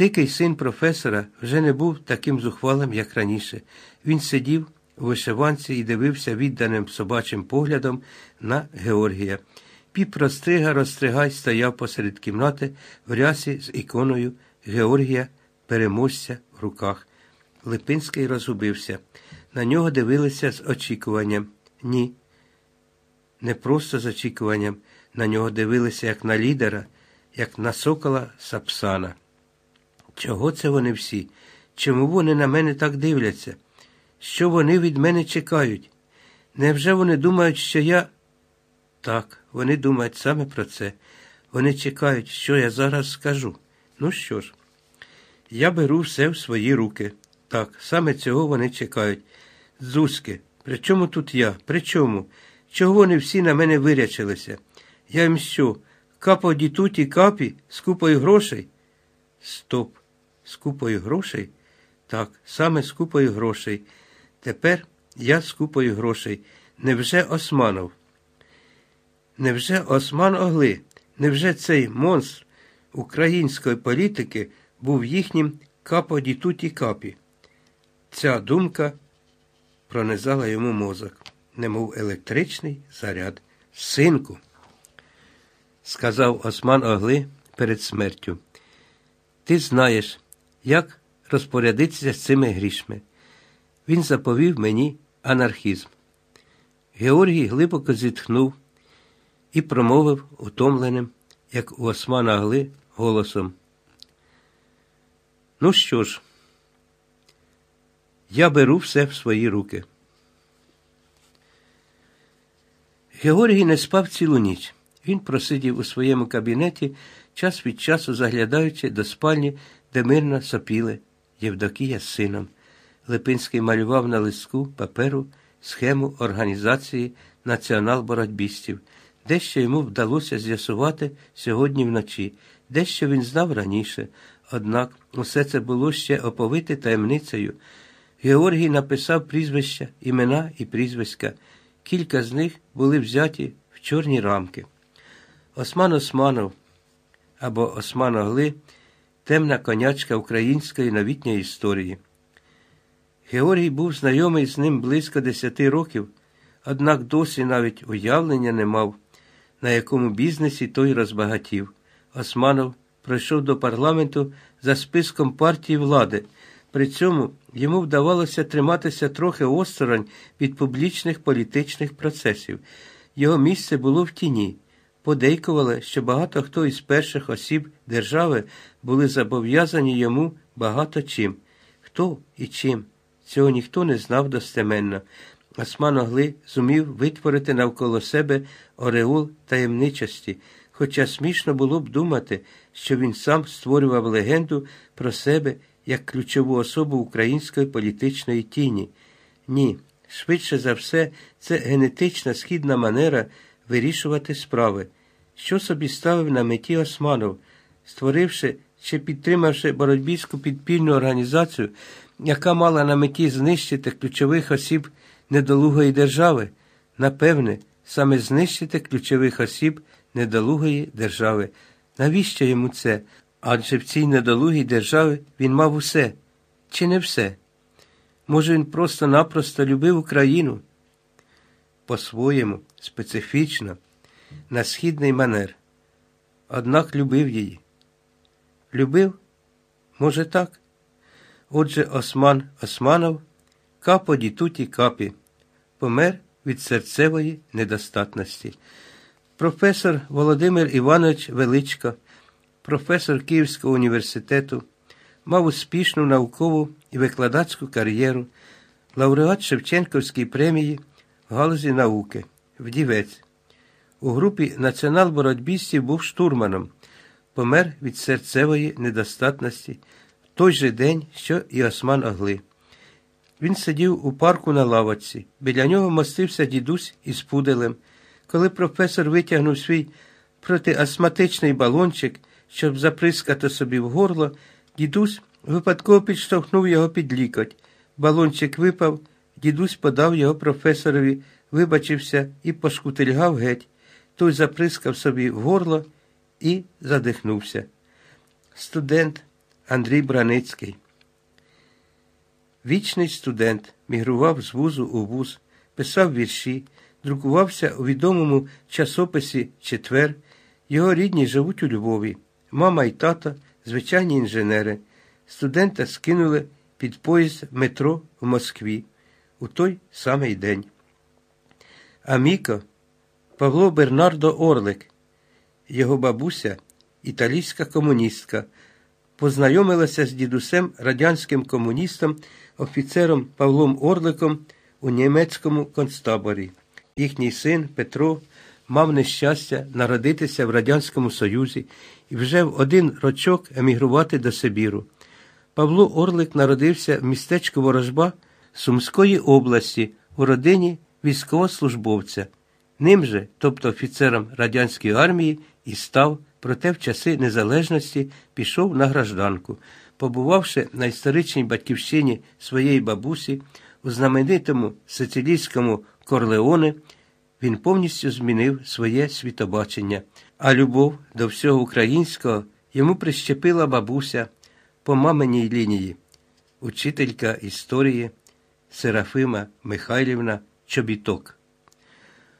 Дикий син професора вже не був таким зухвалим, як раніше. Він сидів у вишиванці і дивився відданим собачим поглядом на Георгія. Піп розстрига розстригай стояв посеред кімнати в рясі з іконою Георгія переможця в руках. Липинський розгубився. На нього дивилися з очікуванням. Ні. Не просто з очікуванням. На нього дивилися як на лідера, як на сокола Сапсана. Чого це вони всі? Чому вони на мене так дивляться? Що вони від мене чекають? Невже вони думають, що я. Так, вони думають саме про це. Вони чекають, що я зараз скажу. Ну що ж, я беру все в свої руки. Так, саме цього вони чекають. Зузки, при чому тут я? При чому? Чого вони всі на мене вирячилися? Я їм що, капо дітуті капі з купою грошей? Стоп, з купою грошей? Так, саме з купою грошей. Тепер я з купою грошей. Невже Османов? Невже Осман Огли? Невже цей монстр української політики був їхнім капо дітуті капі? Ця думка пронизала йому мозок, немов електричний заряд. Синку, сказав Осман Огли перед смертю, ти знаєш, як розпорядитися з цими грішми. Він заповів мені анархізм. Георгій глибоко зітхнув і промовив утомленим, як у Османа Агли, голосом. Ну що ж, я беру все в свої руки. Георгій не спав цілу ніч. Він просидів у своєму кабінеті, час від часу заглядаючи до спальні, де мирно сопіли Євдокія з сином. Липинський малював на листку паперу схему організації націонал-боротьбістів. Дещо йому вдалося з'ясувати сьогодні вночі, дещо він знав раніше, однак усе це було ще оповите таємницею. Георгій написав прізвища, імена і прізвиська. Кілька з них були взяті в чорні рамки. Осман Османов або Осман Огли темна конячка української новітньої історії. Георгій був знайомий з ним близько десяти років, однак досі навіть уявлення не мав, на якому бізнесі той розбагатів. Османов пройшов до парламенту за списком партії влади. При цьому йому вдавалося триматися трохи осторонь від публічних політичних процесів. Його місце було в тіні. Подейкували, що багато хто із перших осіб держави були зобов'язані йому багато чим. Хто і чим? Цього ніхто не знав достеменно. Осман Огли зумів витворити навколо себе ореол таємничості, хоча смішно було б думати, що він сам створював легенду про себе як ключову особу української політичної тіні. Ні, швидше за все, це генетична східна манера вирішувати справи. Що собі ставив на меті Османов, створивши чи підтримавши боротьбійську підпільну організацію, яка мала на меті знищити ключових осіб недолугої держави, напевне, саме знищити ключових осіб недолугої держави. Навіщо йому це? Адже в цій недолугій державі він мав усе, чи не все? Може, він просто-напросто любив Україну? По-своєму, специфічно, на східний манер. Однак любив її. Любив? Може, так? Отже, Осман Османов капо дітуті капі, помер від серцевої недостатності. Професор Володимир Іванович Величко, професор Київського університету, мав успішну наукову і викладацьку кар'єру, лауреат Шевченківської премії галузі науки, вдівець. У групі націонал-боротьбістів був штурманом, помер від серцевої недостатності в той же день, що і Осман Огли. Він сидів у парку на лавочці. Біля нього мостився дідусь із пуделем. Коли професор витягнув свій протиастматичний балончик, щоб заприскати собі в горло, дідусь випадково підштовхнув його під лікоть. Балончик випав, дідусь подав його професорові, вибачився і пошкутильгав геть. Той заприскав собі горло і задихнувся. Студент Андрій Браницький. Вічний студент мігрував з вузу у вуз, писав вірші, друкувався у відомому часописі Четвер. Його рідні живуть у Львові. Мама і тата звичайні інженери. Студента скинули під поїзд метро в Москві у той самий день. А Міко Павло Бернардо Орлик, його бабуся, італійська комуністка, познайомилася з дідусем радянським комуністом, офіцером Павлом Орликом у німецькому концтаборі. Їхній син Петро мав нещастя народитися в Радянському Союзі і вже в один рочок емігрувати до Сибіру. Павло Орлик народився в містечку Ворожба Сумської області у родині військовослужбовця. Ним же, тобто офіцером радянської армії, і став, проте в часи незалежності пішов на гражданку. Побувавши на історичній батьківщині своєї бабусі, у знаменитому сицилійському Корлеоне, він повністю змінив своє світобачення, а любов до всього українського йому прищепила бабуся по маминій лінії, учителька історії Серафима Михайлівна Чобіток.